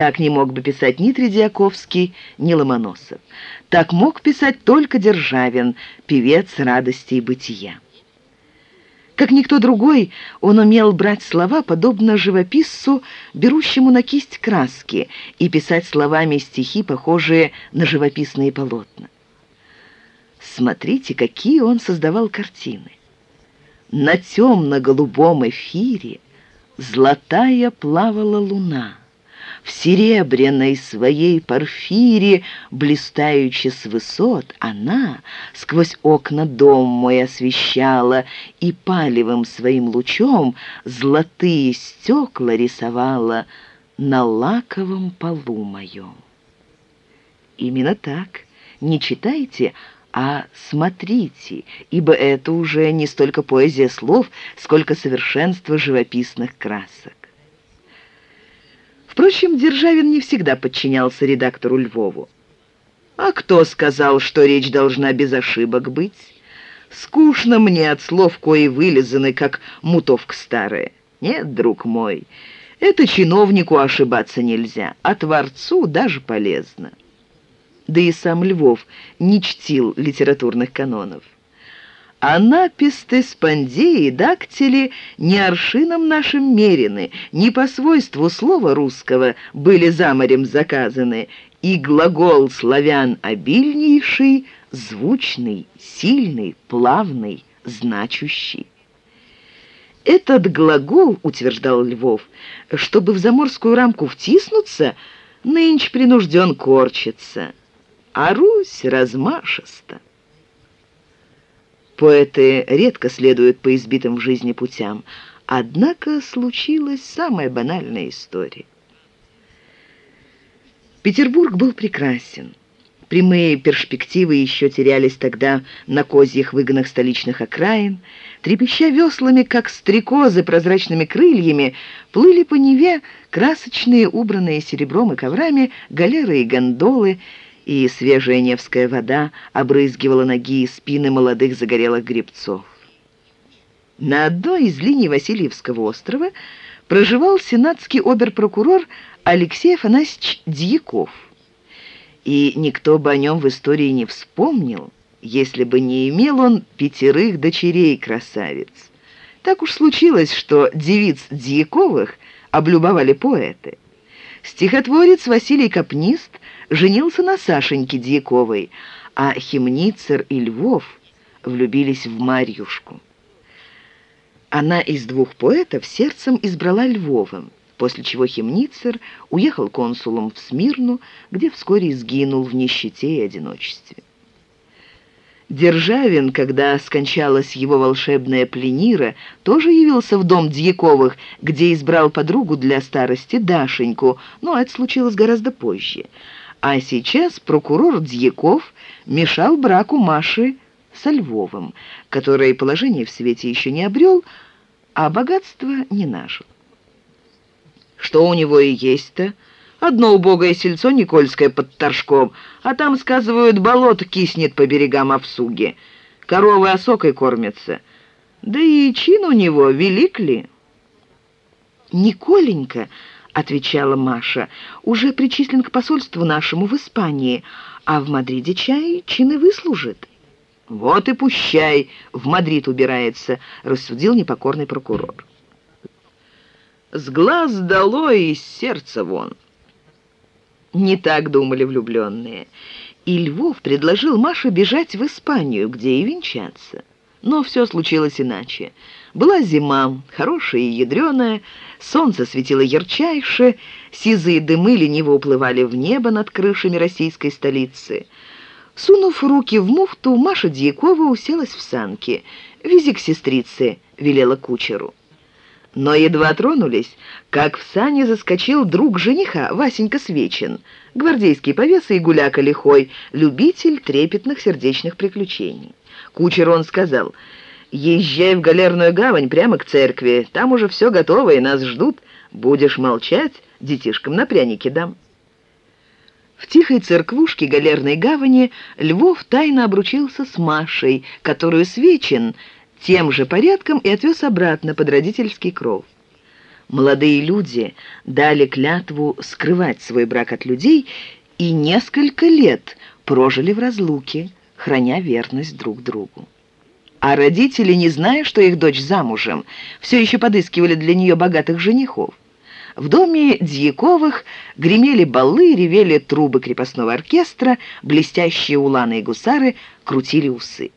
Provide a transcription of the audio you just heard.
Так не мог бы писать ни Тредиаковский, ни Ломоносов. Так мог писать только Державин, певец радости и бытия. Как никто другой, он умел брать слова, подобно живописцу, берущему на кисть краски, и писать словами стихи, похожие на живописные полотна. Смотрите, какие он создавал картины. На темно-голубом эфире золотая плавала луна в серебряной своей порфире, блистаючи с высот, она сквозь окна дом мой освещала и палевым своим лучом золотые стекла рисовала на лаковом полу моем. Именно так. Не читайте, а смотрите, ибо это уже не столько поэзия слов, сколько совершенство живописных красок. Впрочем, Державин не всегда подчинялся редактору Львову. «А кто сказал, что речь должна без ошибок быть? Скучно мне от слов, кои вылизаны, как мутовка старая. Нет, друг мой, это чиновнику ошибаться нельзя, а творцу даже полезно». Да и сам Львов не чтил литературных канонов. А написты, спандеи, дактили не аршином нашим мерены, не по свойству слова русского были за морем заказаны, и глагол славян обильнейший, звучный, сильный, плавный, значущий. Этот глагол, утверждал Львов, чтобы в заморскую рамку втиснуться, нынче принужден корчиться, а Русь размашиста. Поэты редко следуют по избитым в жизни путям. Однако случилась самая банальная история. Петербург был прекрасен. Прямые перспективы еще терялись тогда на козьих выгонах столичных окраин. Трепеща веслами, как стрекозы прозрачными крыльями, плыли по Неве красочные, убранные серебром и коврами, галеры и гондолы, и свежая Невская вода обрызгивала ноги и спины молодых загорелых гребцов. На одной из линий Васильевского острова проживал сенатский оберпрокурор Алексей Афанасьевич Дьяков. И никто бы о нем в истории не вспомнил, если бы не имел он пятерых дочерей-красавиц. Так уж случилось, что девиц Дьяковых облюбовали поэты. Стихотворец Василий Капнист женился на Сашеньке Дьяковой, а Химницер и Львов влюбились в Марьюшку. Она из двух поэтов сердцем избрала Львовым, после чего Химницер уехал консулом в Смирну, где вскоре сгинул в нищете и одиночестве. Державин, когда скончалась его волшебная пленира, тоже явился в дом Дьяковых, где избрал подругу для старости Дашеньку, но это случилось гораздо позже. А сейчас прокурор Дьяков мешал браку Маши со Львовым, который положение в свете еще не обрел, а богатство не нажил. Что у него и есть-то? Одно убогое сельцо Никольское под Торжком, а там, сказывают, болото киснет по берегам Овсуги. Коровы осокой кормятся. Да и чин у него велик ли? «Николенька», — отвечала Маша, — «уже причислен к посольству нашему в Испании, а в Мадриде чай чины выслужит». «Вот и пущай, в Мадрид убирается», — рассудил непокорный прокурор. «С глаз долой и с сердца вон». Не так думали влюбленные. И Львов предложил Маше бежать в Испанию, где и венчаться. Но все случилось иначе. Была зима, хорошая и ядреная, солнце светило ярчайше, сизые дымы лениво уплывали в небо над крышами российской столицы. Сунув руки в муфту, Маша Дьякова уселась в санки. «Вези к сестрице», — велела кучеру. Но едва тронулись, как в сане заскочил друг жениха, Васенька Свечин, гвардейский повеса и гуляка лихой, любитель трепетных сердечных приключений. Кучер он сказал, «Езжай в галерную гавань прямо к церкви, там уже все готово и нас ждут. Будешь молчать, детишкам на пряники дам». В тихой церквушке галерной гавани Львов тайно обручился с Машей, которую Свечин тем же порядком и отвез обратно под родительский кров. Молодые люди дали клятву скрывать свой брак от людей и несколько лет прожили в разлуке, храня верность друг другу. А родители, не зная, что их дочь замужем, все еще подыскивали для нее богатых женихов. В доме Дьяковых гремели балы, ревели трубы крепостного оркестра, блестящие уланы и гусары крутили усы.